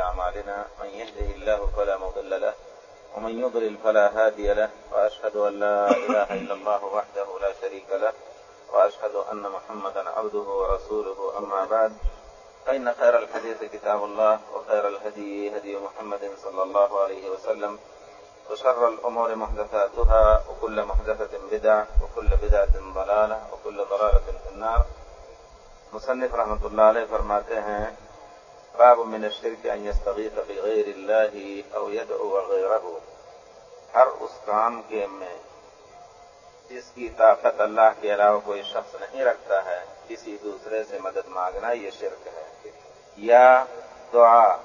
أعمالنا، من يهده الله فلا مضل له، ومن يضلل فلا هادي له، وأشهد أن لا إله إلا الله وحده لا شريك له، وأشهد أن محمدا عبده ورسوله، أما بعد، فإن خير الحديث كتاب الله، وخير الهدي هدي محمد صلى الله عليه وسلم، وشر الأمور محدثاتها، وكل محدثة بدعة، وكل بدعة ضلالة، وكل ضلالة في النار. مصنف رحمۃ اللہ علیہ فرماتے ہیں باب من الشرك ان يستغيث بغير الله او يدعو غيره. ہر اس کام کے میں جس کی طاقت اللہ کے علاوہ کوئی شخص نہیں رکھتا ہے، کسی دوسرے سے مدد مانگنا یہ شرک ہے۔ یا دعا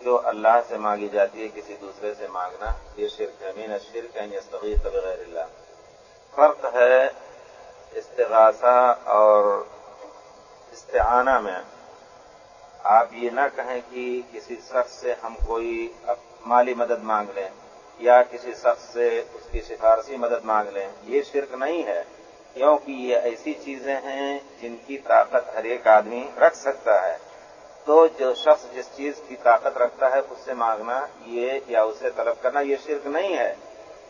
جو اللہ سے مانگی جاتی ہے، کسی دوسرے سے مانگنا یہ شرک ہے۔ مین شرک ہے یستغیث بغیر اللہ فرق ہے استغاثہ اور استعانہ میں۔ آپ یہ نہ کہیں کہ کسی شخص سے ہم کوئی مالی مدد مانگ لیں یا کسی شخص سے اس کی سفارشی مدد مانگ لیں، یہ شرک نہیں ہے، کیونکہ یہ ایسی چیزیں ہیں جن کی طاقت ہر ایک آدمی رکھ سکتا ہے۔ تو جو شخص جس چیز کی طاقت رکھتا ہے، اس سے مانگنا یہ یا اسے طلب کرنا یہ شرک نہیں ہے۔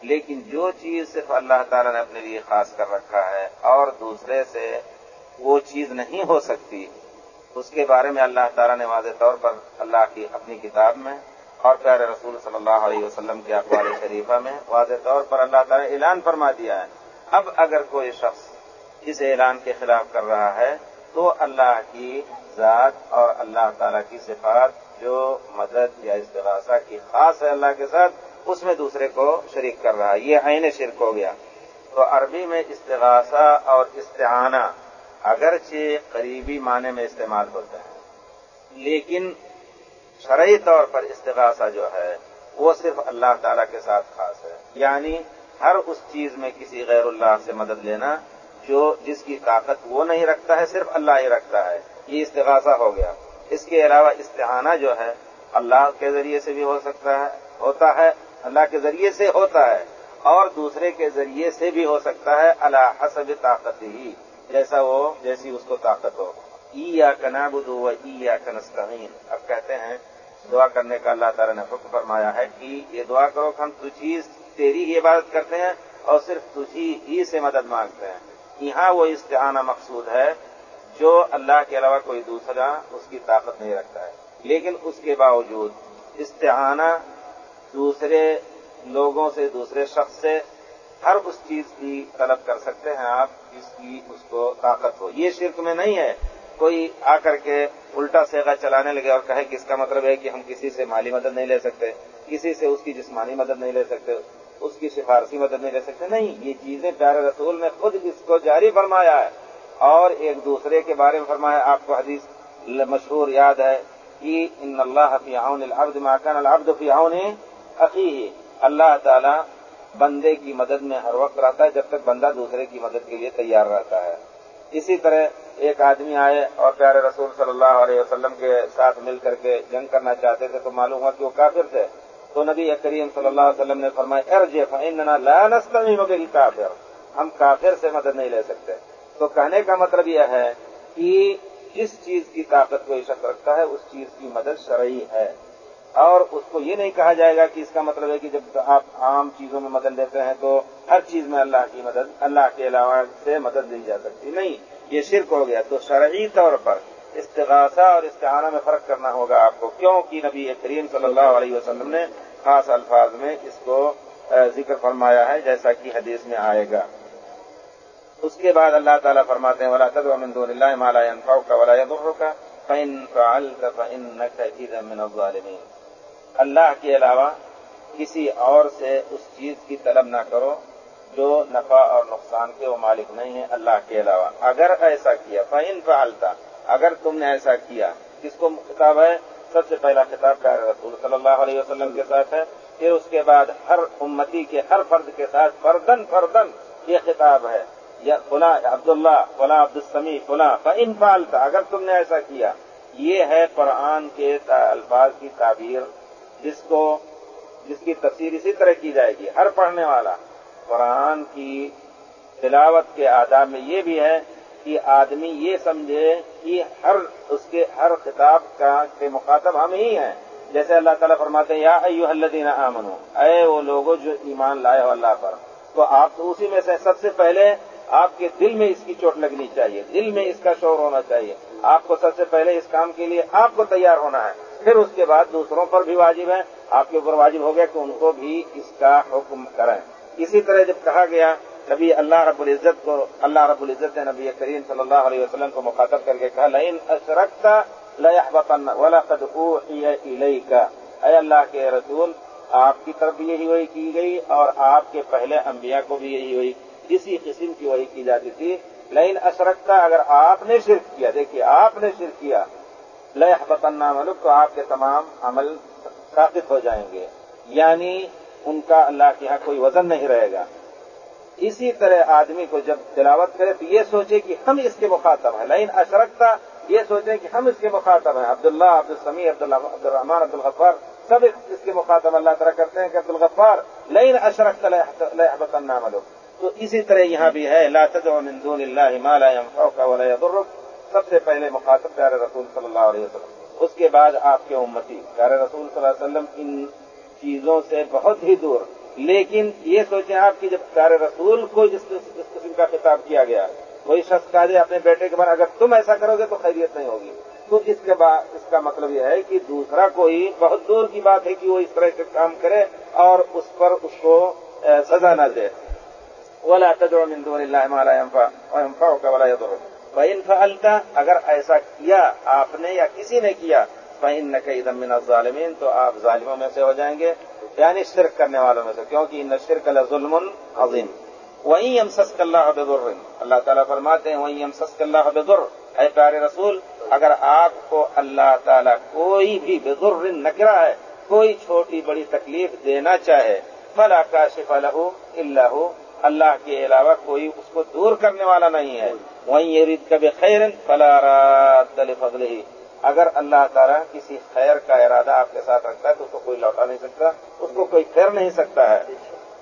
لیکن جو چیز صرف اللہ تعالیٰ نے اپنے لیے خاص کر رکھا ہے اور دوسرے سے وہ چیز نہیں ہو سکتی اس کے بارے میں اللہ تعالیٰ نے واضح طور پر اللہ کی اپنی کتاب میں اور پیارے رسول صلی اللہ علیہ وسلم کے اقوال شریفہ میں واضح طور پر اللہ تعالیٰ نے اعلان فرما دیا ہے۔ اب اگر کوئی شخص اس اعلان کے خلاف کر رہا ہے تو اللہ کی ذات اور اللہ تعالیٰ کی صفات جو مدد یا استغاثہ کی خاص ہے اللہ کے ساتھ، اس میں دوسرے کو شریک کر رہا ہے۔ یہ عین شرک ہو گیا۔ تو عربی میں استغاثہ اور استعانہ اگرچہ قریبی معنی میں استعمال ہوتا ہے، لیکن شرعی طور پر استغاثہ جو ہے، وہ صرف اللہ تعالیٰ کے ساتھ خاص ہے۔ یعنی ہر اس چیز میں کسی غیر اللہ سے مدد لینا جو جس کی طاقت وہ نہیں رکھتا ہے، صرف اللہ ہی رکھتا ہے۔ یہ استغاثہ ہو گیا۔ اس کے علاوہ استعانہ جو ہے، اللہ کے ذریعے سے بھی ہو سکتا ہے، ہوتا ہے۔ اللہ کے ذریعے سے ہوتا ہے اور دوسرے کے ذریعے سے بھی ہو سکتا ہے۔ اللہ حسب طاقت ہی جیسا وہ جیسی اس کو طاقت ہو۔ ای یا کنابد و ای یا کنستین اب کہتے ہیں، دعا کرنے کا اللہ تعالیٰ نے حکم فرمایا ہے کہ یہ دعا کرو کہ ہم تجھیز تیری ہی عبادت کرتے ہیں اور صرف تجھی ہی سے مدد مانگتے ہیں۔ یہاں وہ استعانہ مقصود ہے جو اللہ کے علاوہ کوئی دوسرا اس کی طاقت نہیں رکھتا ہے۔ لیکن اس کے باوجود استعانہ دوسرے لوگوں سے، دوسرے شخص سے ہر اس چیز کی طلب کر سکتے ہیں آپ۔ جس کی اس کو طاقت ہو۔ یہ شرک میں نہیں ہے۔ کوئی آ کر کے الٹا سیگا چلانے لگے اور کہے کہ اس کا مطلب ہے کہ ہم کسی سے مالی مدد نہیں لے سکتے، کسی سے اس کی جسمانی مدد نہیں لے سکتے، اس کی سفارسی مدد نہیں لے سکتے۔ نہیں، یہ چیزیں پیارے رسول نے خود اس کو جاری فرمایا ہے۔ اور ایک دوسرے کے بارے میں فرمایا، آپ کو حدیث مشہور یاد ہے کہ ان اللہ فی عون العبد ما كان العبد فی عون اخیہ۔ اللہ تعالی بندے کی مدد میں ہر وقت رہتا ہے، جب تک بندہ دوسرے کی مدد کے لیے تیار رہتا ہے۔ اسی طرح ایک آدمی آئے اور پیارے رسول صلی اللہ علیہ وسلم کے ساتھ مل کر کے جنگ کرنا چاہتے تھے تو معلوم ہوا کہ وہ کافر تھے۔ تو نبی کریم صلی اللہ علیہ وسلم نے فرمایا ارج فاننا لا نستغيث بالكافر ہم کافر سے مدد نہیں لے سکتے۔ تو کہنے کا مطلب یہ ہے کہ جس چیز کی طاقت کوئی شخص رکھتا ہے، اس چیز کی مدد شرعی ہے۔ اور اس کو یہ نہیں کہا جائے گا کہ اس کا مطلب ہے کہ جب آپ عام چیزوں میں مدد لیتے ہیں تو ہر چیز میں اللہ کی مدد، اللہ کے علاوہ سے مدد لی جا سکتی نہیں۔ یہ شرک ہو گیا۔ تو شرعی طور پر استغاثہ اور استعانہ میں فرق کرنا ہوگا آپ کو کیوں کہ نبی کریم صلی اللہ علیہ وسلم نے خاص الفاظ میں اس کو ذکر فرمایا ہے، جیسا کہ حدیث میں آئے گا۔ اس کے بعد اللہ تعالیٰ فرماتے ہیں، ولا تدعو دون اللہ ما لا ينفعك ولا يضرك فإن فعلت فإنك إذا من الظالمين۔ اللہ کے علاوہ کسی اور سے اس چیز کی طلب نہ کرو جو نفع اور نقصان کے وہ مالک نہیں ہے اللہ کے علاوہ۔ اگر ایسا کیا، فإن فعلت، اگر تم نے ایسا کیا، کس کو خطاب ہے؟ سب سے پہلا خطاب کا رسول صلی اللہ علیہ وسلم کے ساتھ ہے۔ پھر اس کے بعد ہر امتی کے ہر فرد کے ساتھ فردن فردن یہ خطاب ہے۔ یا فلاں عبداللہ، فلاں عبدالسمی فلاں فن فالتا اگر تم نے ایسا کیا، یہ ہے قرآن کے الفاظ کی تعبیر۔ جس کو جس کی تفسیر اسی طرح کی جائے گی، ہر پڑھنے والا۔ قرآن کی تلاوت کے آداب میں یہ بھی ہے کہ آدمی یہ سمجھے کہ ہر اس کے ہر خطاب کا کے مخاطب ہم ہی ہیں۔ جیسے اللہ تعالیٰ فرماتے ہیں، یا ایو الذین آمنو اے وہ لوگوں جو ایمان لائے ہو اللہ پر۔ تو آپ تو اسی میں سے سب سے پہلے آپ کے دل میں اس کی چوٹ لگنی چاہیے۔ دل میں اس کا شور ہونا چاہیے۔ آپ کو سب سے پہلے اس کام کے لیے آپ کو تیار ہونا ہے۔ پھر اس کے بعد دوسروں پر بھی واجب ہے آپ کے اوپر واجب ہو گیا کہ ان کو بھی اس کا حکم کریں۔ اسی طرح جب کہا گیا، نبی اللہ رب العزت کو، اللہ رب العزت نے نبی کریم صلی اللہ علیہ وسلم کو مخاطب کر کے کہا لین اشرکتا کا اے اللہ کے رسول، آپ کی طرف بھی یہی وہی کی گئی اور آپ کے پہلے انبیاء کو بھی یہی وہی اسی قسم کی وہی کی جاتی تھی۔ لین اشرکتا اگر آپ نے شرک کیا، دیکھیے، آپ نے شرک کیا۔ لہ بطنا ملک تو آپ کے تمام عمل ثابت ہو جائیں گے۔ یعنی ان کا اللہ کے یہاں کوئی وزن نہیں رہے گا۔ اسی طرح آدمی کو جب تلاوت کرے تو یہ سوچے کہ ہم اس کے مخاطب ہیں۔ لائن اشرکتا، یہ سوچیں کہ ہم اس کے مخاطب ہیں۔ عبداللہ عبد السمی عبد الرحمان عبد الغفار سب اس کے مخاطب اللہ تعالیٰ کرتے ہیں کہ عبد الغفار لین اشرک ملو تو اسی طرح یہاں بھی ہے، لا تدعو من دون اللہ ما لا ينفعك ولا يضرك سب سے پہلے مخاطب پیارے رسول صلی اللہ علیہ وسلم۔ اس کے بعد آپ کے امتی۔ پیارے رسول صلی اللہ علیہ وسلم، ان چیزوں سے بہت ہی دور۔ لیکن یہ سوچیں آپ کی جب پیارے رسول کو جس قسم کا خطاب کیا گیا کوئی شخص کہا دے اپنے بیٹے کے بعد، اگر تم ایسا کرو گے تو خیریت نہیں ہوگی۔ تو اس کے بعد، اس کا مطلب یہ ہے کہ دوسرا کوئی بہت دور کی بات ہے کہ وہ اس طرح کے کام کرے اور اس پر اس کو سزا نہ دے۔ ولا تدعو من دون اللہ ما لا ولا يضرك۔ فإن فعلت، اگر ایسا کیا آپ نے یا کسی نے کیا، فإنك اذا من الظالمين، تو آپ ظالموں میں سے ہو جائیں گے یعنی شرک کرنے والوں میں سے، کیونکہ ان شرک لظلم عظیم وہیں یم سسک اللہ بر اللہ تعالیٰ فرماتے ہیں وہیں یم سسک اللہ بر اے پیارے رسول، اگر آپ کو اللہ تعالیٰ کوئی بھی بزر نکرا ہے کوئی چھوٹی بڑی تکلیف دینا چاہے، فلا کاشف لہو اللہ اللہ کے علاوہ کوئی اس کو دور کرنے والا نہیں ہے۔ وہیں یہ رید کبھی خیر فلا دل فضل ہی اگر اللہ تعالیٰ کسی خیر کا ارادہ آپ کے ساتھ رکھتا ہے تو اس کو کوئی لوٹا نہیں سکتا، اس کو کوئی پھیر نہیں سکتا ہے۔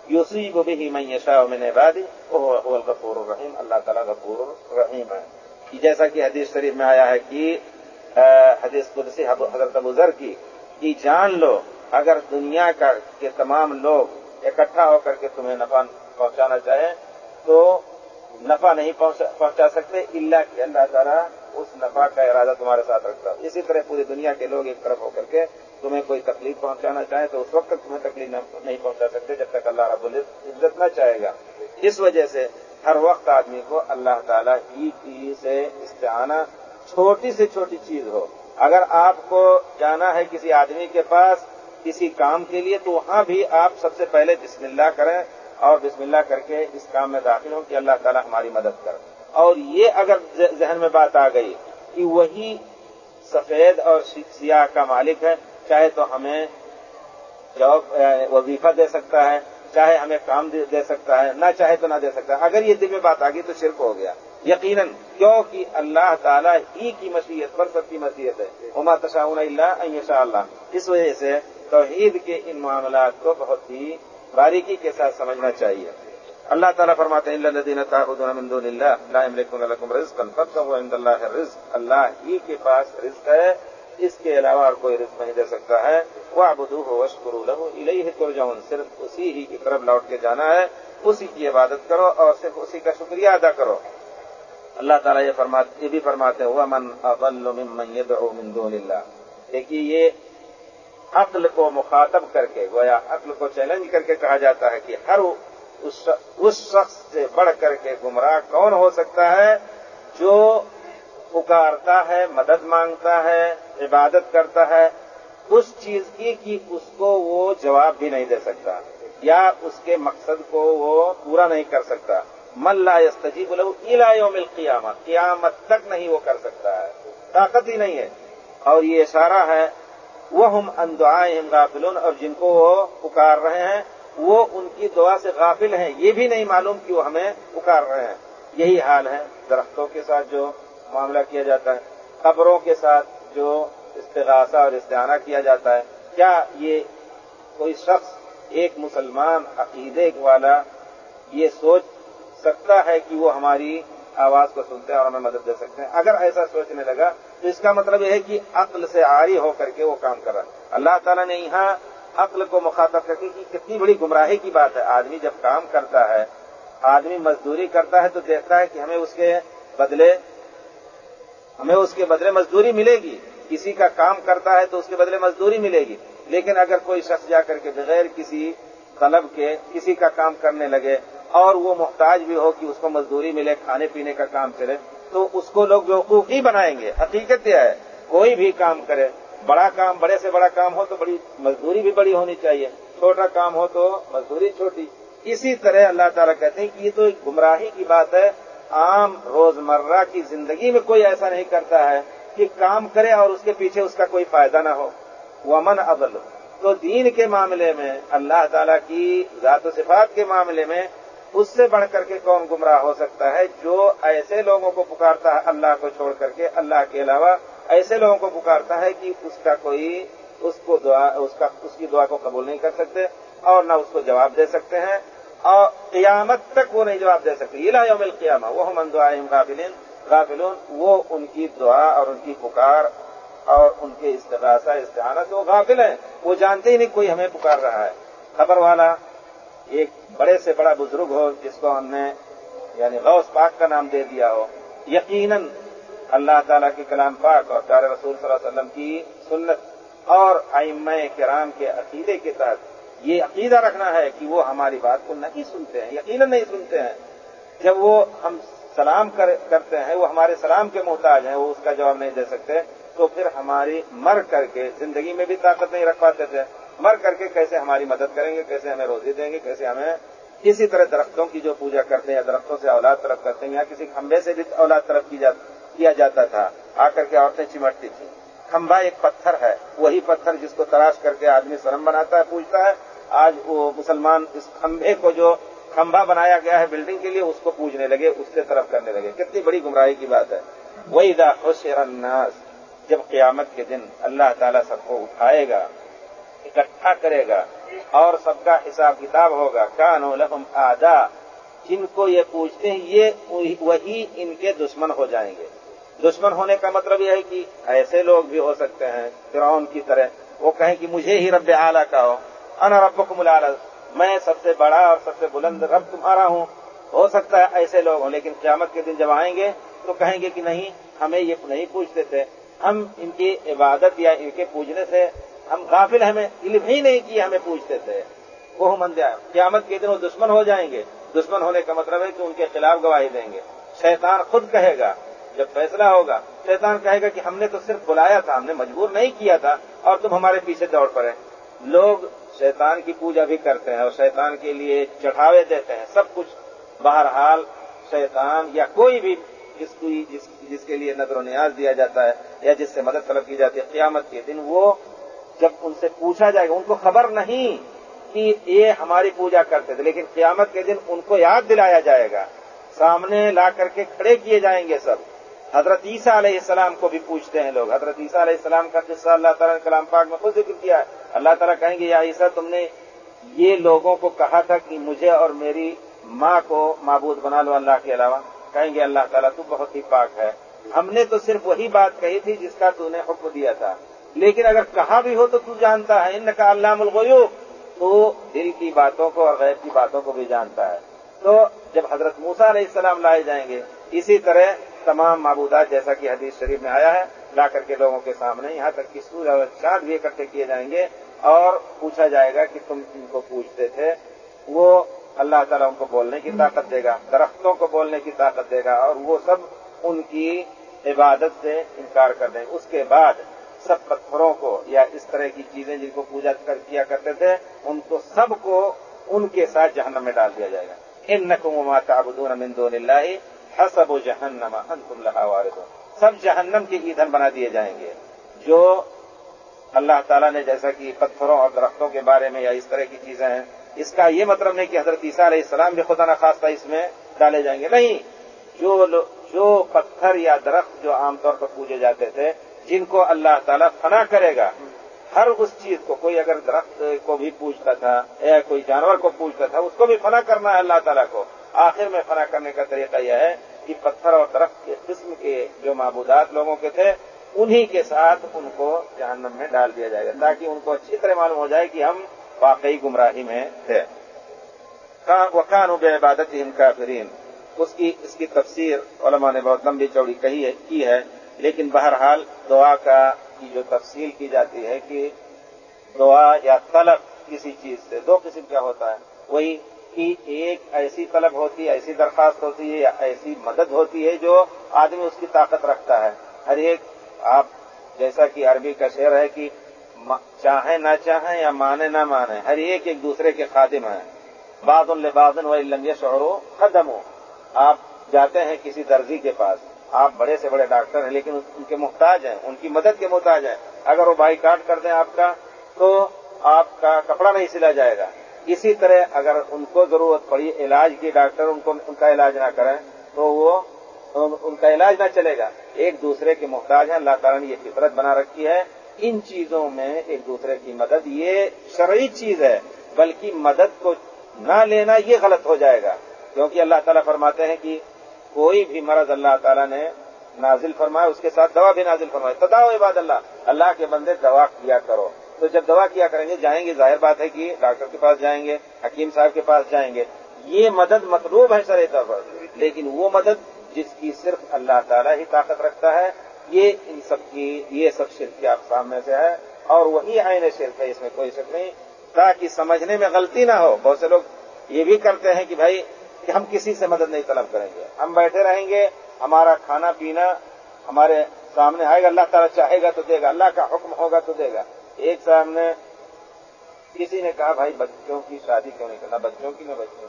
یوسیب بھی میں یشا میں نے بادی وہ غفور الرحیم۔ اللہ تعالیٰ غفور الرحیم ہے۔ جیسا کہ حدیث شریف میں آیا ہے کہ حدیث قدسی حضرت ابوذر کی، کہ جان لو، اگر دنیا کا، کے تمام لوگ اکٹھا ہو کر کے تمہیں نفع پہنچانا چاہیں تو نفع نہیں پہنچا سکتے اللہ کہ اللہ تعالیٰ اس نفع کا ارادہ تمہارے ساتھ رکھتا ہے۔ اسی طرح پوری دنیا کے لوگ ایک طرف ہو کر کے تمہیں کوئی تکلیف پہنچانا چاہے تو اس وقت تک تمہیں تکلیف نہیں پہنچا سکتے جب تک اللہ رب عزت نہ چاہے گا۔ اس وجہ سے ہر وقت آدمی کو اللہ تعالیٰ ہی کی سے استعانہ چھوٹی سے چھوٹی چیز ہو۔ اگر آپ کو جانا ہے کسی آدمی کے پاس کسی کام کے لیے تو وہاں بھی آپ سب سے پہلے بسم اللہ کریں۔ اور بسم اللہ کر کے اس کام میں داخل ہوں کہ اللہ تعالیٰ ہماری مدد کر اور یہ اگر ذہن میں بات آ گئی کہ وہی سفید اور سیاہ کا مالک ہے، چاہے تو ہمیں جاب وظیفہ دے سکتا ہے، چاہے ہمیں کام دے سکتا ہے، نہ چاہے تو نہ دے سکتا ہے۔ اگر یہ دل میں بات آ گئی تو شرک ہو گیا۔ یقیناً، کیونکہ اللہ تعالیٰ ہی کی مشیت پر سب کی مشیت ہے۔ عما تشاؤن اللہ شاء اللہ۔ اس وجہ سے توحید کے ان معاملات کو بہت ہی باریکی کے ساتھ سمجھنا چاہیے۔ اللہ تعالیٰ فرماتے ہیں، اللہ من اللہ اللہ ہی کے پاس رزق ہے، اس کے علاوہ اور کوئی رزق نہیں دے سکتا ہے۔ وہ ابدو ہو وشکرو لہو الہی ترجعون۔ صرف اسی ہی کی طرف لوٹ کے جانا ہے۔ اسی کی عبادت کرو اور صرف اسی کا شکریہ ادا کرو۔ اللہ تعالیٰ یہ فرماتے یہ بھی فرماتے ہوا من اضل ممن يدعو من دون اللہ۔ دیکھیے، یہ عقل کو مخاطب کر کے، گویا عقل کو چیلنج کر کے کہا جاتا ہے کہ ہر اس شخص سے بڑھ کر کے گمراہ کون ہو سکتا ہے جو پکارتا ہے، مدد مانگتا ہے، عبادت کرتا ہے، اس چیز کی کہ اس کو وہ جواب بھی نہیں دے سکتا یا اس کے مقصد کو وہ پورا نہیں کر سکتا۔ من لا يستجیب له الى يوم القیامت، قیامت تک نہیں وہ کر سکتا ہے۔ طاقت ہی نہیں ہے۔ اور یہ اشارہ ہے وہ ہم اندعائم غافلون، اور جن کو وہ پکار رہے ہیں، وہ ان کی دعا سے غافل ہیں۔ یہ بھی نہیں معلوم کہ وہ ہمیں پکار رہے ہیں۔ یہی حال ہے درختوں کے ساتھ جو معاملہ کیا جاتا ہے، قبروں کے ساتھ جو استغاثہ اور استعانہ کیا جاتا ہے۔ کیا یہ کوئی شخص، ایک مسلمان، عقیدے والا یہ سوچ سکتا ہے کہ وہ ہماری آواز کو سنتے ہیں اور ہمیں مدد دے سکتے ہیں؟ اگر ایسا سوچنے لگا تو اس کا مطلب یہ ہے کہ عقل سے آری ہو کر کے وہ کام کر رہا ہے۔ اللہ تعالیٰ نے یہاں عقل کو مخاطب کر کے کہ کتنی بڑی گمراہی کی بات ہے۔ آدمی جب کام کرتا ہے، آدمی مزدوری کرتا ہے تو دیکھتا ہے کہ ہمیں اس کے بدلے، ہمیں اس کے بدلے مزدوری ملے گی۔ کسی کا کام کرتا ہے تو اس کے بدلے مزدوری ملے گی۔ لیکن اگر کوئی شخص جا کر کے بغیر کسی طلب کے کسی کا کام کرنے لگے اور وہ محتاج بھی ہو کہ اس کو مزدوری ملے، کھانے پینے کا کام چلے تو اس کو لوگ بیوقوفی بنائیں گے۔ حقیقت یہ ہے، کوئی بھی کام کرے، بڑا کام، بڑے سے بڑا کام ہو تو بڑی مزدوری بھی بڑی ہونی چاہیے۔ چھوٹا کام ہو تو مزدوری چھوٹی۔ اسی طرح اللہ تعالیٰ کہتے ہیں کہ یہ تو ایک گمراہی کی بات ہے۔ عام روزمرہ کی زندگی میں کوئی ایسا نہیں کرتا ہے کہ کام کرے اور اس کے پیچھے اس کا کوئی فائدہ نہ ہو۔ وہ امن ابل تو دین کے معاملے میں، اللہ تعالیٰ کی ذات و صفات کے معاملے میں اس سے بڑھ کر کے کون گمراہ ہو سکتا ہے جو ایسے لوگوں کو پکارتا ہے اللہ کو چھوڑ کر کے اللہ کے علاوہ ایسے لوگوں کو پکارتا ہے کہ اس کا کوئی اس کو دعا اس کا اس کی دعا کو قبول نہیں کر سکتے اور نہ اس کو جواب دے سکتے ہیں اور قیامت تک وہ نہیں جواب دے سکتے۔ یہ یوم القیامہ وہ من دعا غافلین، غافلون، وہ ان کی دعا اور ان کی پکار اور ان کے استغاثہ، استعانت، وہ غافل ہیں۔ وہ جانتے ہی نہیں کوئی ہمیں پکار رہا ہے۔ خبر والا ایک بڑے سے بڑا بزرگ ہو جس کو ہم نے یعنی غوث پاک کا نام دے دیا ہو، یقیناً اللہ تعالیٰ کے کلام پاک اور پیارے رسول صلی اللہ علیہ وسلم کی سنت اور ائمہ کرام کے عقیدے کے تحت یہ عقیدہ رکھنا ہے کہ وہ ہماری بات کو نہیں سنتے ہیں، یقیناً نہیں سنتے ہیں۔ جب وہ ہم سلام کرتے ہیں، وہ ہمارے سلام کے محتاج ہیں، وہ اس کا جواب نہیں دے سکتے، تو پھر ہماری مر کر کے زندگی میں بھی طاقت نہیں رکھ پاتے تھے۔ مر کر کے کیسے ہماری مدد کریں گے، کیسے ہمیں روزی دیں گے، کیسے ہمیں کسی طرح درختوں کی جو پوجا کرتے ہیں یا درختوں سے اولاد طرف کرتے ہیں، یا کسی کھمبے سے بھی اولاد طرف کیا جاتا تھا، آ کر کے عورتیں چمٹتی تھیں۔ کھمبا ایک پتھر ہے، وہی پتھر جس کو تراش کر کے آدمی سرم بناتا ہے پوچھتا ہے۔ آج وہ مسلمان اس کھمبے کو جو کھمبا بنایا گیا ہے بلڈنگ کے لیے، اس کو پوجنے لگے، اس سے طرف کرنے لگے۔ کتنی بڑی گمراہی کی بات ہے۔ وہی دا خوش الناس، جب قیامت کے دن اللہ تعالیٰ سب کو اٹھائے گا اکٹھا کرے گا اور سب کا حساب کتاب ہوگا۔ کانو لہم آدا جن کو یہ پوچھتے ہیں، یہ وہی ان کے دشمن ہو جائیں گے۔ دشمن ہونے کا مطلب یہ ہے کہ ایسے لوگ بھی ہو سکتے ہیں، فرعون کی طرح۔ وہ کہیں کہ مجھے ہی رب اعلیٰ کا ہو انا رب کو میں سب سے بڑا اور سب سے بلند رب تمہارا ہوں۔ ہو سکتا ہے ایسے لوگ ہوں، لیکن قیامت کے دن جب آئیں گے تو کہیں گے کہ نہیں، ہمیں یہ نہیں پوچھتے تھے۔ ہم ان کی عبادت یا ان کے پوجنے سے ہم غافل ہمیں علم ہی نہیں کیا ہمیں پوچھتے تھے۔ وہ مندیا قیامت کے دن وہ دشمن ہو جائیں گے۔ دشمن ہونے کا مطلب ہے کہ ان کے خلاف گواہی دیں گے۔ شیطان خود کہے گا جب فیصلہ ہوگا شیطان کہے گا کہ ہم نے تو صرف بلایا تھا ہم نے مجبور نہیں کیا تھا اور تم ہمارے پیچھے دوڑ پڑے۔ لوگ شیطان کی پوجا بھی کرتے ہیں اور شیطان کے لیے چڑھاوے دیتے ہیں۔ سب کچھ۔ بہرحال شیطان یا کوئی بھی جس کو جس, جس کے لیے نظر و نیاز دیا جاتا ہے یا جس سے مدد طلب کی جاتی ہے قیامت کے دن وہ جب ان سے پوچھا جائے گا، ان کو خبر نہیں کہ یہ ہماری پوجا کرتے تھے، لیکن قیامت کے دن ان کو یاد دلایا جائے گا۔ سامنے لا کر کے کھڑے کیے جائیں گے سب۔ حضرت عیسیٰ علیہ السلام کو بھی پوچھتے ہیں لوگ۔ حضرت عیسیٰ علیہ السلام کا قصہ اللہ تعالیٰ نے کلام پاک میں خود ذکر کیا ہے۔ اللہ تعالیٰ کہیں گے، یا عیسیٰ، تم نے یہ لوگوں کو کہا تھا کہ مجھے اور میری ماں کو معبود بنا لو اللہ کے علاوہ۔ کہیں گے، اللہ تعالیٰ تو بہت ہی پاک ہے۔ ہم نے تو صرف وہی بات کہی تھی جس کا تو نے حکم دیا تھا۔ لیکن اگر کہا بھی ہو تو تو جانتا ہے ان کا اللہ الغیوب۔ تو دل کی باتوں کو اور غیر کی باتوں کو بھی جانتا ہے۔ تو جب حضرت موسا علیہ السلام لائے جائیں گے، اسی طرح تمام معبودات جیسا کہ حدیث شریف میں آیا ہے، لا کر کے لوگوں کے سامنے، یہاں تک کہ سورج اور چاند بھی اکٹھے کیے جائیں گے۔ اور پوچھا جائے گا کہ تم ان کو پوچھتے تھے؟ وہ اللہ تعالیٰ ان کو بولنے کی طاقت دے گا، درختوں کو بولنے کی طاقت دے گا اور وہ سب ان کی عبادت سے انکار کر دیں۔ اس کے بعد سب پتھروں کو یا اس طرح کی چیزیں جن کو پوجا کیا کرتے تھے، ان کو سب کو ان کے ساتھ جہنم میں ڈال دیا جائے گا۔ ان نقم تعبدون من دون اللہ حسب و جہنم انتم لها واردون۔ سب جہنم کے ایندھن بنا دیے جائیں گے۔ جو اللہ تعالیٰ نے جیسا کہ پتھروں اور درختوں کے بارے میں یا اس طرح کی چیزیں ہیں، اس کا یہ مطلب نہیں کہ حضرت عیسیٰ علیہ السلام بھی خدا نخواستہ اس میں ڈالے جائیں گے۔ نہیں، جو جو پتھر یا درخت جو عام طور پر پوجے جاتے تھے جن کو اللہ تعالیٰ فنا کرے گا، ہر اس چیز کو، کوئی اگر درخت کو بھی پوچھتا تھا، یا کوئی جانور کو پوچھتا تھا، اس کو بھی فنا کرنا ہے اللہ تعالیٰ کو۔ آخر میں فنا کرنے کا طریقہ یہ ہے کہ پتھر اور درخت کے قسم کے جو معبودات لوگوں کے تھے، انہی کے ساتھ ان کو جہنم میں ڈال دیا جائے گا، تاکہ ان کو اچھی طرح معلوم ہو جائے کہ ہم واقعی گمراہی میں تھے۔ وقان بے عبادت ان کا اس کی اس کی تفسیر علماء نے بہت لمبی چوڑی کہی ہے کی ہے لیکن بہرحال دعا کا کی جو تفصیل کی جاتی ہے کہ دعا یا طلب کسی چیز سے، دو قسم کا ہوتا ہے۔ وہی کہ ایک ایسی طلب ہوتی ہے، ایسی درخواست ہوتی ہے یا ایسی مدد ہوتی ہے جو آدمی اس کی طاقت رکھتا ہے۔ ہر ایک، آپ جیسا کہ عربی کا شعر ہے کہ چاہیں نہ چاہیں یا مانے نہ مانے ہر ایک ایک دوسرے کے خادم ہیں۔ باد البادن و لمبے شہروں ختم ہو آپ جاتے ہیں کسی درزی کے پاس۔ آپ بڑے سے بڑے ڈاکٹر ہیں، لیکن ان کے محتاج ہیں، ان کی مدد کے محتاج ہیں۔ اگر وہ بائی کاٹ کر دیں آپ کا، تو آپ کا کپڑا نہیں سلا جائے گا۔ اسی طرح اگر ان کو ضرورت پڑی علاج کی، ڈاکٹر ان کو ان کا علاج نہ کریں، تو وہ ان کا علاج نہ چلے گا۔ ایک دوسرے کے محتاج ہیں، اللہ تعالیٰ نے یہ فطرت بنا رکھی ہے۔ ان چیزوں میں ایک دوسرے کی مدد، یہ شرعی چیز ہے، بلکہ مدد کو نہ لینا یہ غلط ہو جائے گا۔ کیونکہ اللہ تعالیٰ فرماتے ہیں کہ کوئی بھی مرض اللہ تعالیٰ نے نازل فرمایا، اس کے ساتھ دوا بھی نازل فرمائے تدا عباد اللہ اللہ کے بندے دوا کیا کرو۔ تو جب دوا کیا کریں گے، جائیں گے، ظاہر بات ہے کہ ڈاکٹر کے پاس جائیں گے، حکیم صاحب کے پاس جائیں گے۔ یہ مدد مطلوب ہے سر طور پر، لیکن وہ مدد جس کی صرف اللہ تعالیٰ ہی طاقت رکھتا ہے، یہ ان سب کی، یہ سب شرک کے اقسام میں سے ہے۔ اور وہی آئین شرک ہے، اس میں کوئی شک نہیں۔ تاکہ سمجھنے میں غلطی نہ ہو۔ بہت سے لوگ یہ بھی کرتے ہیں کہ بھائی کہ ہم کسی سے مدد نہیں طلب کریں گے۔ ہم بیٹھے رہیں گے، ہمارا کھانا پینا ہمارے سامنے آئے گا، اللہ تعالیٰ چاہے گا تو دے گا، اللہ کا حکم ہوگا تو دے گا۔ ایک صاحب نے، کسی نے کہا، بھائی، بچوں کی شادی کیوں نہیں کرنا؟ بچوں کی نہ بچوں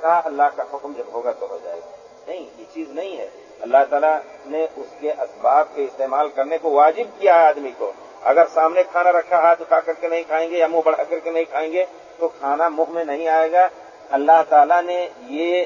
کہا، اللہ کا حکم جب ہوگا تو ہو جائے گا۔ نہیں، یہ چیز نہیں ہے۔ اللہ تعالیٰ نے اس کے اسباب کے استعمال کرنے کو واجب کیا ہے آدمی کو۔ اگر سامنے کھانا رکھا ہاتھ اٹھا کر کے نہیں کھائیں گے یا منہ بڑھا کر کے نہیں کھائیں گے تو کھانا منہ میں نہیں آئے گا۔ اللہ تعالیٰ نے یہ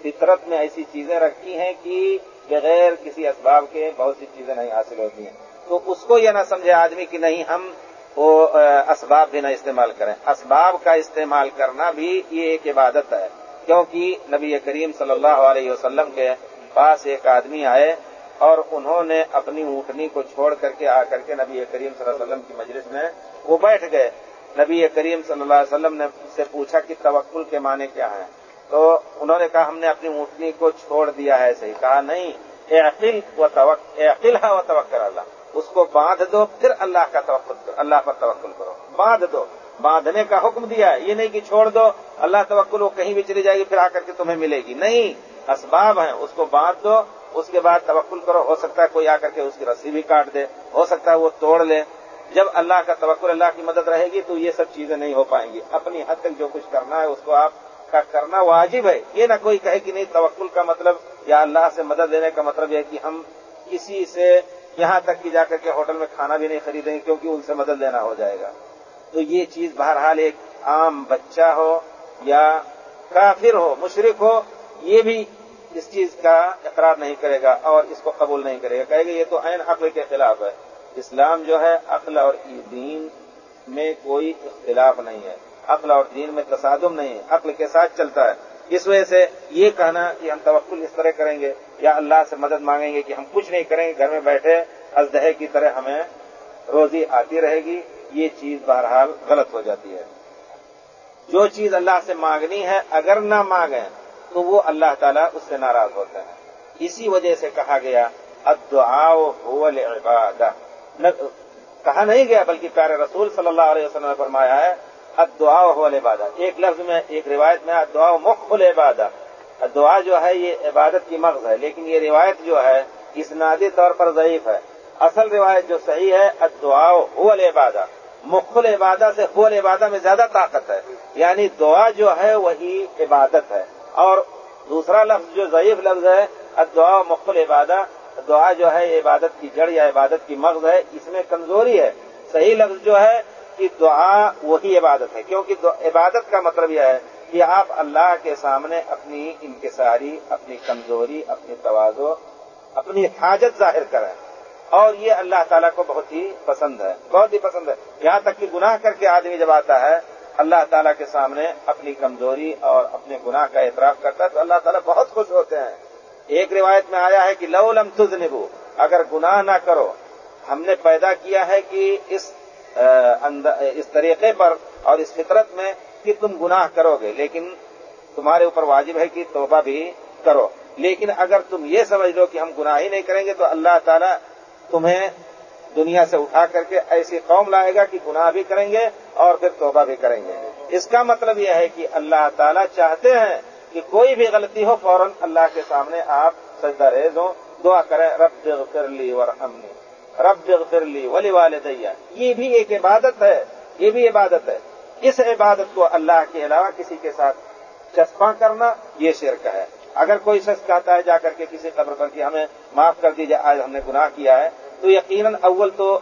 فطرت میں ایسی چیزیں رکھی ہیں کہ بغیر کسی اسباب کے بہت سی چیزیں نہیں حاصل ہوتی ہیں۔ تو اس کو یہ نہ سمجھے آدمی کہ نہیں، ہم وہ اسباب بھی نہ استعمال کریں۔ اسباب کا استعمال کرنا بھی یہ ایک عبادت ہے۔ کیونکہ نبی کریم صلی اللہ علیہ وسلم کے پاس ایک آدمی آئے اور انہوں نے اپنی اونٹنی کو چھوڑ کر کے آ کر کے نبی کریم صلی اللہ علیہ وسلم کی مجلس میں وہ بیٹھ گئے۔ نبی کریم صلی اللہ علیہ وسلم نے سے پوچھا کہ توکل کے معنی کیا ہیں تو انہوں نے کہا، ہم نے اپنی اونٹنی کو چھوڑ دیا ہے، صحیح کہا، نہیں، اے عقل و اے ہے وہ توکر اللہ، اس کو باندھ دو، پھر اللہ کا توقل کرو، اللہ پر توکل کرو، باندھ دو، باندھنے کا حکم دیا ہے، یہ نہیں کہ چھوڑ دو، اللہ توکل وہ کہیں بھی چلی جائے گی، پھر آ کر کے تمہیں ملے گی، نہیں، اسباب ہیں، اس کو باندھ دو، اس کے بعد توکل کرو، ہو سکتا ہے کوئی آ کر کے اس کی رسی بھی کاٹ دے، ہو سکتا ہے وہ توڑ لے جب اللہ کا توقع اللہ کی مدد رہے گی تو یہ سب چیزیں نہیں ہو پائیں گی۔ اپنی حد تک جو کچھ کرنا ہے اس کو آپ کا کرنا واجب ہے۔ یہ نہ کوئی کہے کہ نہیں، توکل کا مطلب یا اللہ سے مدد لینے کا مطلب یہ کہ ہم کسی سے یہاں تک کہ جا کر کے ہوٹل میں کھانا بھی نہیں خریدیں گے کیونکہ ان سے مدد لینا ہو جائے گا۔ تو یہ چیز بہرحال ایک عام بچہ ہو یا کافر ہو مشرق ہو، یہ بھی اس چیز کا اقرار نہیں کرے گا اور اس کو قبول نہیں کرے گا۔ کہے گا یہ تو عین عقل کے خلاف ہے۔ اسلام جو ہے، عقل اور دین میں کوئی اختلاف نہیں ہے۔ عقل اور دین میں تصادم نہیں ہے۔ عقل کے ساتھ چلتا ہے۔ اس وجہ سے یہ کہنا کہ ہم توقل اس طرح کریں گے یا اللہ سے مدد مانگیں گے کہ ہم کچھ نہیں کریں گے، گھر میں بیٹھے ازدہ کی طرح ہمیں روزی آتی رہے گی، یہ چیز بہرحال غلط ہو جاتی ہے۔ جو چیز اللہ سے مانگنی ہے، اگر نہ مانگیں، تو وہ اللہ تعالیٰ اس سے ناراض ہوتے ہیں اسی وجہ سے کہا گیا هو العبادہ کہا نہیں گیا، بلکہ پیارے رسول صلی اللہ علیہ وسلم نے فرمایا ہے ادعا عبادت ایک لفظ میں، ایک روایت میں ادعا مخ عبادت دعا جو ہے، یہ عبادت کی مغز ہے، لیکن یہ روایت جو ہے اسنادی طور پر ضعیف ہے۔ اصل روایت جو صحیح ہے ادعا عبادت مخل عبادت سے حول عبادت میں زیادہ طاقت ہے۔ یعنی دعا جو ہے، وہی عبادت ہے۔ اور دوسرا لفظ جو ضعیف لفظ ہے ادعا مخل عبادت دعا جو ہے عبادت کی جڑ یا عبادت کی مغز ہے، اس میں کمزوری ہے۔ صحیح لفظ جو ہے کہ دعا وہی عبادت ہے، کیونکہ عبادت کا مطلب یہ ہے کہ آپ اللہ کے سامنے اپنی انکساری، اپنی کمزوری، اپنی توازو، اپنی حاجت ظاہر کریں۔ اور یہ اللہ تعالیٰ کو بہت ہی پسند ہے، بہت ہی پسند ہے۔ یہاں تک کہ گناہ کر کے آدمی جب آتا ہے، اللہ تعالیٰ کے سامنے اپنی کمزوری اور اپنے گناہ کا اعتراف کرتا ہے، تو اللہ تعالیٰ بہت خوش ہوتے ہیں۔ ایک روایت میں آیا ہے کہ لو لم تذنبو، اگر گناہ نہ کرو، ہم نے پیدا کیا ہے کہ اس اس طریقے پر اور اس فطرت میں کہ تم گناہ کرو گے، لیکن تمہارے اوپر واجب ہے کہ توبہ بھی کرو۔ لیکن اگر تم یہ سمجھ لو کہ ہم گناہ ہی نہیں کریں گے، تو اللہ تعالیٰ تمہیں دنیا سے اٹھا کر کے ایسی قوم لائے گا کہ گناہ بھی کریں گے اور پھر توبہ بھی کریں گے۔ اس کا مطلب یہ ہے کہ اللہ تعالیٰ چاہتے ہیں کہ کوئی بھی غلطی ہو فوراً اللہ کے سامنے آپ سجدہ ریز ہو دعا کریں، رب اغفر لی ورحمنی، رب اغفر لی ولی والدیہ یہ بھی ایک عبادت ہے، یہ بھی عبادت ہے۔ اس عبادت کو اللہ کے علاوہ کسی کے ساتھ چسپاں کرنا یہ شرک ہے۔ اگر کوئی شخص کہتا ہے جا کر کے کسی قبر پر کہ ہمیں معاف کر دیجیے آج ہم نے گناہ کیا ہے، تو یقیناً اول تو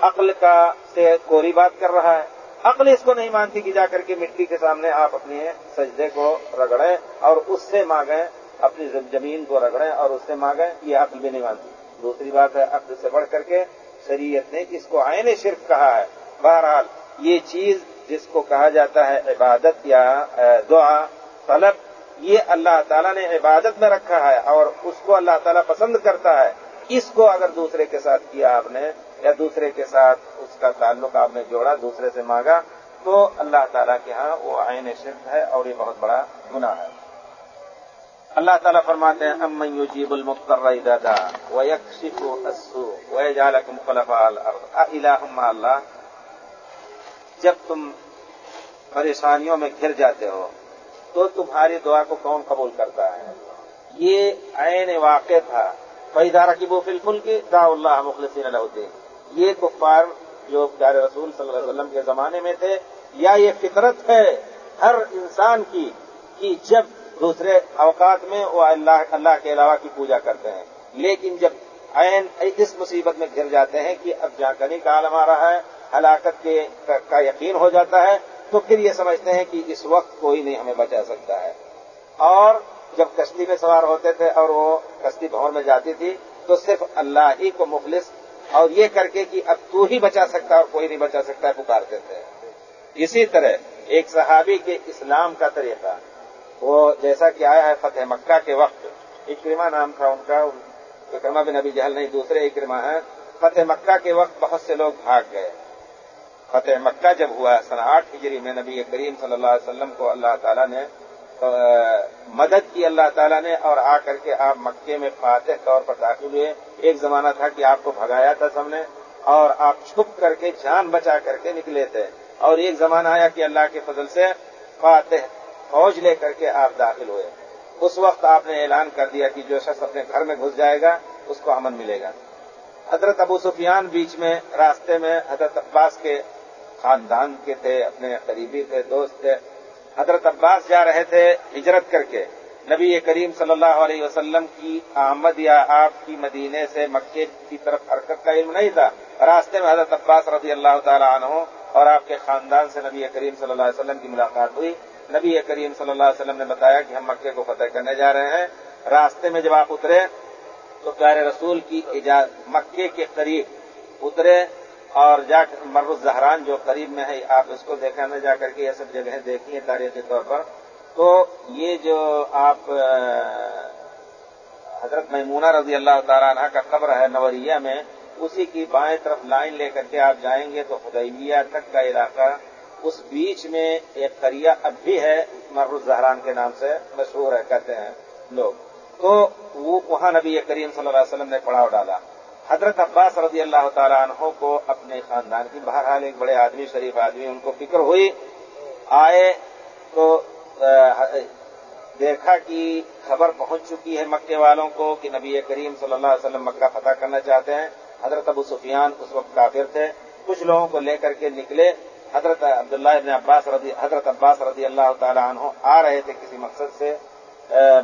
عقل کا سے کوری بات کر رہا ہے۔ عقل اس کو نہیں مانتی کہ جا کر کے مٹی کے سامنے آپ اپنے سجدے کو رگڑیں اور اس سے مانگیں، اپنی زمین کو رگڑیں اور اس سے مانگیں، یہ عقل بھی نہیں مانتی۔ دوسری بات ہے، عقل سے بڑھ کر کے شریعت نے اس کو آئین شرک کہا ہے۔ بہرحال، یہ چیز جس کو کہا جاتا ہے عبادت یا دعا، طلب، یہ اللہ تعالیٰ نے عبادت میں رکھا ہے اور اس کو اللہ تعالیٰ پسند کرتا ہے۔ اس کو اگر دوسرے کے ساتھ کیا آپ نے یا دوسرے کے ساتھ اس کا تعلق آپ نے جوڑا، دوسرے سے مانگا، تو اللہ تعالیٰ کے ہاں وہ آئین شرف ہے اور یہ بہت بڑا گناہ ہے۔ اللہ تعالیٰ فرماتے ہیں، امن یوجیب المختر دادا و یکشف اسو و جالکم خلفاء الارض۔ الہم اللہ، جب تم پریشانیوں میں گھر جاتے ہو، تو تمہاری دعا کو کون قبول کرتا ہے؟ یہ عین واقع تھا۔ فیدارہ کی وہ فلفل کی دا اللہ مخلصین الدین یہ کفار جو پیارے رسول صلی اللہ علیہ وسلم کے زمانے میں تھے، یا یہ فطرت ہے ہر انسان کی کہ جب دوسرے اوقات میں وہ اللہ اللہ کے علاوہ کی پوجا کرتے ہیں۔ لیکن جب عین، اس مصیبت میں گر جاتے ہیں کہ اب جانکاری کا عالم آ رہا ہے، ہلاکت کے، کا یقین ہو جاتا ہے، تو پھر یہ سمجھتے ہیں کہ اس وقت کوئی نہیں ہمیں بچا سکتا ہے۔ اور جب کشتی میں سوار ہوتے تھے اور وہ کشتی بھور میں جاتی تھی، تو صرف اللہ ہی کو مخلص اور یہ کر کے کہ اب تو ہی بچا سکتا اور کوئی نہیں بچا سکتا ہے پکارتے تھے اسی طرح ایک صحابی کے اسلام کا طریقہ، وہ جیسا کہ آیا ہے فتح مکہ کے وقت اکرما نام تھا ان کا اکرما بن ابھی جہل نہیں، دوسرے اکرما ہیں۔ فتح مکہ کے وقت بہت سے لوگ بھاگ گئے۔ فتح مکہ جب ہوا سن آٹھ ہجری میں نبی کریم صلی اللہ علیہ وسلم کو اللہ تعالیٰ نے مدد کی اللہ تعالیٰ نے اور آ کر کے آپ مکے میں فاتح طور پر داخل ہوئے۔ ایک زمانہ تھا کہ آپ کو بھگایا تھا سب نے اور آپ چھپ کر کے جان بچا کر کے نکلے تھے۔ اور ایک زمانہ آیا کہ اللہ کے فضل سے فاتح فوج لے کر کے آپ داخل ہوئے۔ اس وقت آپ نے اعلان کر دیا کہ جو شخص اپنے گھر میں گھس جائے گا، اس کو امن ملے گا۔ حضرت ابو سفیان بیچ میں، راستے میں حضرت عباس کے خاندان کے تھے، اپنے قریبی تھے، دوست تھے۔ حضرت عباس جا رہے تھے ہجرت کر کے۔ نبی کریم صلی اللہ علیہ وسلم کی آمد یا آپ کی مدینے سے مکے کی طرف حرکت کا علم نہیں تھا۔ راستے میں حضرت عباس رضی اللہ تعالیٰ عنہ اور آپ کے خاندان سے نبی کریم صلی اللہ علیہ وسلم کی ملاقات ہوئی۔ نبی کریم صلی اللہ علیہ وسلم نے بتایا کہ ہم مکے کو فتح کرنے جا رہے ہیں۔ راستے میں جب آپ اترے تو پیارے رسول کی اجازت، مکے کے قریب اترے۔ اور جا مر الزہران جو قریب میں ہے، آپ اس کو دیکھا نہ جا کر کے یہ سب جگہیں دیکھی ہیں تاریخی طور پر۔ تو یہ جو آپ حضرت میمونہ رضی اللہ تعالیٰ عنہ کا قبر ہے نوریہ میں، اسی کی بائیں طرف لائن لے کر کے آپ جائیں گے تو خدیبیہ تک کا علاقہ، اس بیچ میں ایک قریہ اب بھی ہے مر الزہران کے نام سے مشہور ہے، کہتے ہیں لوگ۔ تو وہ، وہاں نبی کریم صلی اللہ علیہ وسلم نے پڑاؤ ڈالا۔ حضرت عباس رضی اللہ تعالیٰ عنہ کو اپنے خاندان کی بہرحال ایک بڑے آدمی، شریف آدمی، ان کو فکر ہوئی، آئے تو دیکھا کہ خبر پہنچ چکی ہے مکے والوں کو کہ نبی کریم صلی اللہ علیہ وسلم مکہ فتح کرنا چاہتے ہیں۔ حضرت ابو سفیان اس وقت کافر تھے۔ کچھ لوگوں کو لے کر کے نکلے۔ حضرت عبداللہ ابن عباس رضی، حضرت عباس رضی اللہ تعالیٰ عنہ آ رہے تھے کسی مقصد سے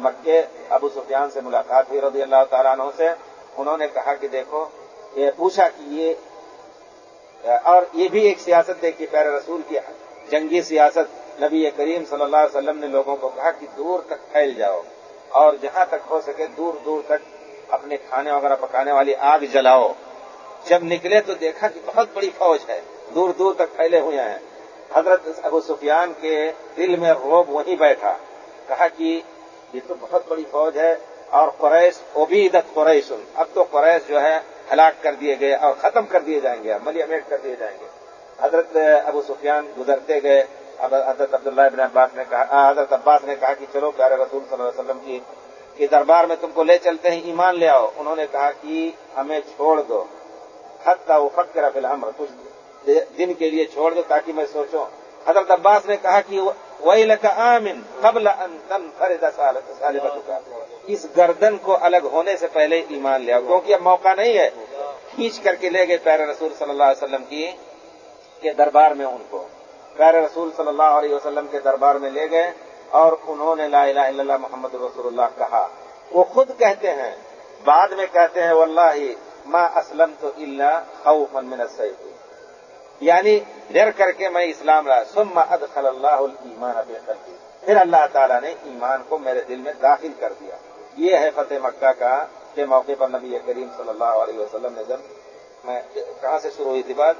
مکے۔ ابو سفیان سے ملاقات ہوئی رضی اللہ تعالیٰ عنہ سے۔ انہوں نے کہا کہ دیکھو، یہ پوچھا کہ یہ، اور یہ بھی ایک سیاست دیکھی پیر رسول کی جنگی سیاست نبی کریم صلی اللہ علیہ وسلم نے لوگوں کو کہا کہ دور تک پھیل جاؤ اور جہاں تک ہو سکے دور دور تک اپنے کھانے وغیرہ پکانے والی آگ جلاؤ۔ جب نکلے تو دیکھا کہ بہت بڑی فوج ہے، دور دور تک پھیلے ہوئے ہیں۔ حضرت ابو سفیان کے دل میں روب وہیں بیٹھا، کہا کہ یہ تو بہت بڑی فوج ہے اور قریش، عبیدت قریش. اب تو قریش جو ہے ہلاک کر دیے گئے اور ختم کر دیے جائیں گے ملی امیٹ کر دیے جائیں گے۔ حضرت ابو سفیان گزرتے گئے۔ حضرت عبداللہ ابن عباس نے کہا حضرت عباس نے کہا کہ چلو پیارے رسول صلی اللہ علیہ وسلم کی کہ دربار میں تم کو لے چلتے ہیں، ایمان لے آؤ۔ انہوں نے کہا کہ ہمیں چھوڑ دو۔ حد کا وہ فکر فی الحمر کچھ دن کے لیے چھوڑ دو تاکہ میں سوچوں۔ حضرت عباس نے کہا کہ وہی لگا آمن قبل اس گردن کو الگ ہونے سے پہلے ایمان لیا کیونکہ اب موقع نہیں ہے۔ کھینچ کر کے لے گئے پیر رسول صلی اللہ علیہ وسلم کی کے دربار میں ان کو۔ پیر رسول صلی اللہ علیہ وسلم کے دربار میں لے گئے اور انہوں نے لا الہ الا اللہ محمد رسول اللہ کہا۔ وہ خود کہتے ہیں، بعد میں کہتے ہیں، واللہ ما اسلم تو اللہ خوفا من السیف۔ یعنی ڈر کر کے میں اسلام رہا ثم ادخل اللہ الایمان فی قلبی۔ پھر اللہ تعالیٰ نے ایمان کو میرے دل میں داخل کر دیا۔ یہ ہے فتح مکہ کا کے موقع پر نبی کریم صلی اللہ علیہ وسلم نے جب میں کہاں سے شروع ہوئی تھی بات؟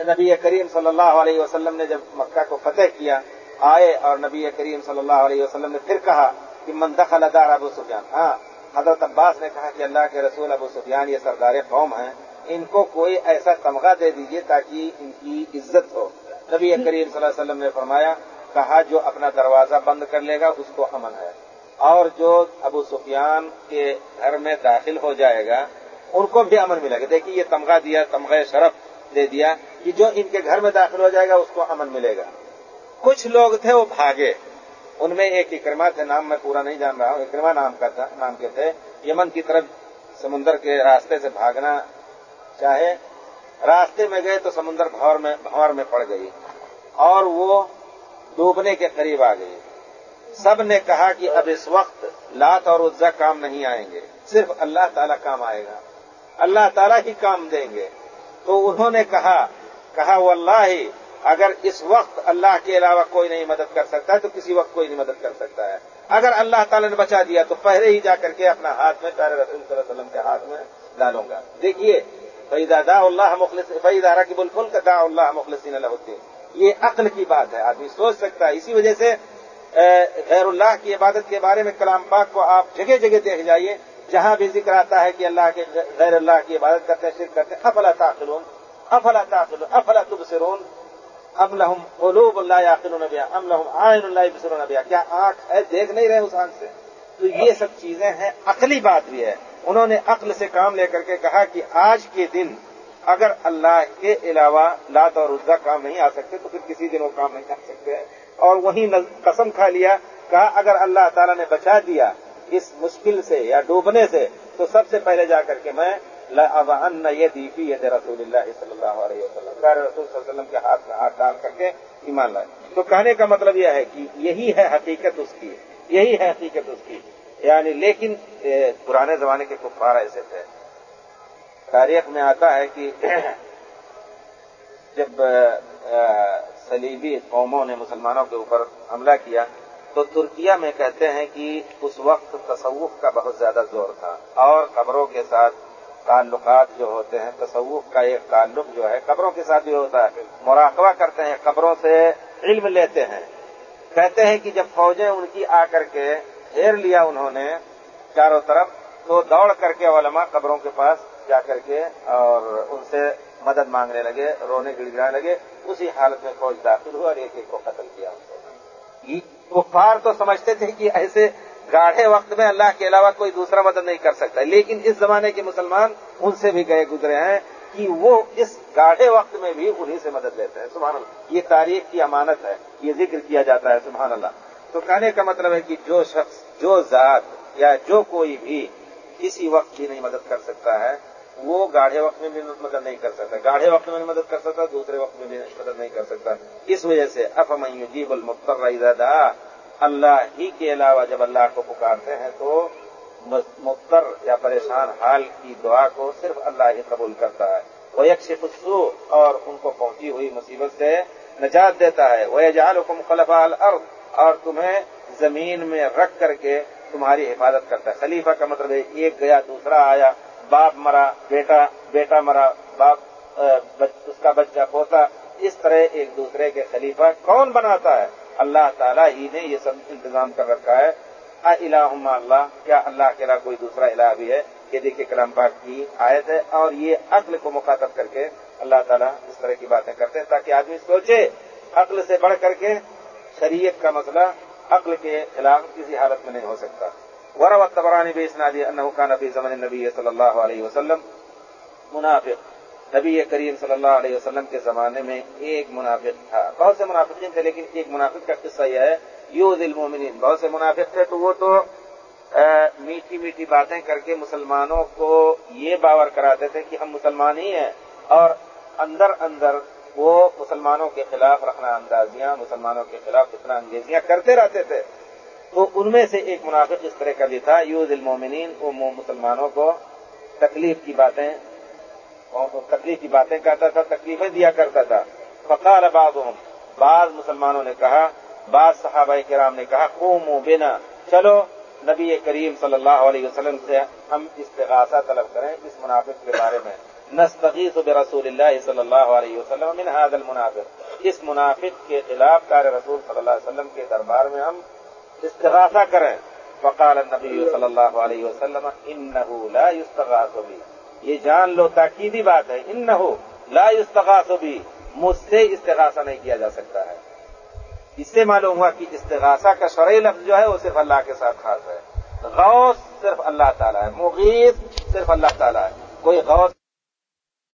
نبی کریم صلی اللہ علیہ وسلم نے جب مکہ کو فتح کیا، آئے اور نبی کریم صلی اللہ علیہ وسلم نے پھر کہا کہ من دخل دار ابو سفیان۔ ہاں حضرت عباس نے کہا کہ اللہ کے رسول ابو سفیان یہ سردار قوم ہیں۔ ان کو کوئی ایسا تمغہ دے دیجیے تاکہ ان کی عزت ہو۔ نبی کریم صلی اللہ علیہ وسلم نے فرمایا، کہا، جو اپنا دروازہ بند کر لے گا، اس کو امن ہے۔ اور جو ابو سفیان کے گھر میں داخل ہو جائے گا، ان کو بھی امن ملے گا۔ دیکھیے، یہ تمغہ دیا، تمغہ شرف دے دیا کہ جو ان کے گھر میں داخل ہو جائے گا، اس کو امن ملے گا۔ کچھ لوگ تھے، وہ بھاگے۔ ان میں ایک اکرما تھے، نام میں پورا نہیں جان رہا ہوں، اکرما نام کا تھا، نام کے تھے۔ یمن کی طرف سمندر کے راستے سے بھاگنا چاہے راستے میں گئے تو سمندر بھور میں بھور میں پڑ گئی اور وہ ڈوبنے کے قریب آ گئی۔ سب نے کہا کہ اب اس وقت لات اور عزا کام نہیں آئیں گے، صرف اللہ تعالیٰ کام آئے گا۔ اللہ تعالیٰ ہی کام دیں گے۔ تو انہوں نے کہا کہا وہ اللہ ہی اگر اس وقت اللہ کے علاوہ کوئی نہیں مدد کر سکتا ہے تو کسی وقت کوئی نہیں مدد کر سکتا ہے۔ اگر اللہ تعالیٰ نے بچا دیا تو پہلے ہی جا کر کے اپنا ہاتھ میں پیارے رسول صلی اللہ علیہ وسلم کے ہاتھ میں ڈالوں گا۔ دیکھیے فیدا دا اللہ مخلص فیدا رقب الفل کا دا اللہ مخلصین اللہ یہ عقل کی بات ہے، آدمی سوچ سکتا ہے۔ اسی وجہ سے غیر اللہ کی عبادت کے بارے میں کلام پاک کو آپ جگہ جگہ دیکھ جائیے، جہاں بھی ذکر آتا ہے کہ اللہ کے غیر اللہ کی عبادت کرتے ہیں، شرک کرتے ہیں۔ افلا تاخلون افلا تاخلون افلا تبصرون؟ ام لہم قلوب اللہ یاقلون بیا ام لہم عین اللہ بصرون بیا کیا آنکھ ہے؟ دیکھ نہیں رہے اس آنکھ سے۔ تو یہ سب چیزیں ہیں، عقلی بات بھی ہے۔ انہوں نے عقل سے کام لے کر کے کہا کہ آج کے دن اگر اللہ کے علاوہ لات اور عزا کام نہیں آ سکتے تو پھر کسی دن وہ کام نہیں کر سکتے۔ اور وہیں قسم کھا لیا، کہا اگر اللہ تعالیٰ نے بچا دیا اس مشکل سے یا ڈوبنے سے، تو سب سے پہلے جا کر کے میں ان یہ دیفی ہے رسول اللہ صلی اللہ علیہ وسلم رسول صلی اللہ علیہ وسلم کے ہاتھ میں ہاتھ ڈال کر کے ایمان لائے۔ تو کہنے کا مطلب یہ ہے کہ یہی ہے حقیقت اس کی، یہی ہے حقیقت اس کی۔ یعنی لیکن پرانے زمانے کے کفار ایسے تھے۔ تاریخ میں آتا ہے کہ جب سلیبی قوموں نے مسلمانوں کے اوپر حملہ کیا، تو ترکیا میں کہتے ہیں کہ اس وقت تصوف کا بہت زیادہ زور تھا۔ اور قبروں کے ساتھ تعلقات جو ہوتے ہیں، تصوف کا ایک تعلق جو ہے، قبروں کے ساتھ بھی ہوتا ہے۔ مراقبہ کرتے ہیں، قبروں سے علم لیتے ہیں۔ کہتے ہیں کہ جب فوجیں ان کی آ کر کے گھیر لیا انہوں نے چاروں طرف تو دوڑ کر کے علماء قبروں کے پاس جا کر کے اور ان سے مدد مانگنے لگے، رونے گڑ گڑانے لگے۔ اسی حالت میں فوج داخل ہوا اور ایک ایک کو قتل کیا کفار تو سمجھتے تھے کہ ایسے گاڑھے وقت میں اللہ کے علاوہ کوئی دوسرا مدد نہیں کر سکتا۔ لیکن اس زمانے کے مسلمان ان سے بھی گئے، گزرے ہیں کہ وہ اس گاڑھے وقت میں بھی انہیں سے مدد لیتے ہیں۔ سبحان اللہ، یہ تاریخ کی امانت ہے، یہ ذکر کیا جاتا ہے، سبحان اللہ۔ تو کہنے کا مطلب ہے کہ جو شخص، جو ذات یا جو کوئی بھی کسی وقت بھی نہیں مدد کر سکتا ہے، وہ گاڑھے وقت میں بھی مدد نہیں کر سکتا۔ گاڑھے وقت میں مدد کر سکتا، دوسرے وقت میں بھی مدد نہیں کر سکتا۔ اس وجہ سے افم یجیب المختر رضا اللہ ہی کے علاوہ جب اللہ کو پکارتے ہیں تو مختر یا پریشان حال کی دعا کو صرف اللہ ہی قبول کرتا ہے۔ وہ یکش خصو اور ان کو پہنچی ہوئی مصیبت سے نجات دیتا ہے۔ وہ جال حکم خلفا الارض اور تمہیں زمین میں رکھ کر کے تمہاری حفاظت کرتا ہے۔ خلیفہ کا مطلب ہے ایک گیا، دوسرا آیا، باپ مرا، بیٹا بیٹا مرا، باپ اس کا بچہ پوتا۔ اس طرح ایک دوسرے کے خلیفہ کون بناتا ہے؟ اللہ تعالیٰ ہی نے یہ سب انتظام کر رکھا ہے۔ الہ اللہ، کیا اللہ کے علاوہ کوئی دوسرا الہ بھی ہے؟ یہ دیکھیے کلام پاک کی آیت ہے۔ اور یہ عقل کو مخاطب کر کے اللہ تعالیٰ اس طرح کی باتیں کرتے ہیں تاکہ آدمی سوچے، عقل سے بڑھ کر کے شریعت کا مسئلہ عقل کے خلاف کسی حالت میں نہیں ہو سکتا۔ ورا تبرانی بھی اسنادی کا نبی زمن نبی صلی اللہ علیہ وسلم منافق۔ نبی کریم صلی اللہ علیہ وسلم کے زمانے میں ایک منافق تھا۔ بہت سے منافقین تھے، لیکن ایک منافق کا قصہ یہ ہے یو دل مومنین بہت سے منافق تھے تو وہ تو میٹھی میٹھی باتیں کر کے مسلمانوں کو یہ باور کراتے تھے کہ ہم مسلمان ہی ہیں اور اندر اندر وہ مسلمانوں کے خلاف رکھنا اندازیاں، مسلمانوں کے خلاف اتنا انگیزیاں کرتے رہتے تھے۔ تو ان میں سے ایک منافق اس طرح کا بھی تھا، یوز المومنین، وہ مسلمانوں کو تکلیف کی باتیں تکلیف کی باتیں کرتا تھا، تکلیفیں دیا کرتا تھا۔ فقال بعضهم، بعض مسلمانوں نے کہا، بعض صحابہ کرام نے کہا، قوموا بنا، چلو نبی کریم صلی اللہ علیہ وسلم سے ہم استغاثہ طلب کریں اس منافق کے بارے میں۔ نستغیث برسول اللہ صلی اللہ علیہ وسلم من هذا المنافق. اس منافق کے خلاف کار رسول صلی اللہ علیہ وسلم کے دربار میں ہم استغاثہ کریں۔ فقال النبی صلی اللہ علیہ وسلم انه لا يستغاث بي یہ جان لو تاکیدی بات ہے۔ انه لا يستغاث بي مجھ سے استغاثہ نہیں کیا جا سکتا ہے۔ اس سے معلوم ہوا کہ استغاثہ کا شرعی لفظ جو ہے وہ صرف اللہ کے ساتھ خاص ہے۔ غوث صرف اللہ تعالیٰ ہے۔ مغیث صرف اللہ تعالیٰ ہے۔ کوئی غوث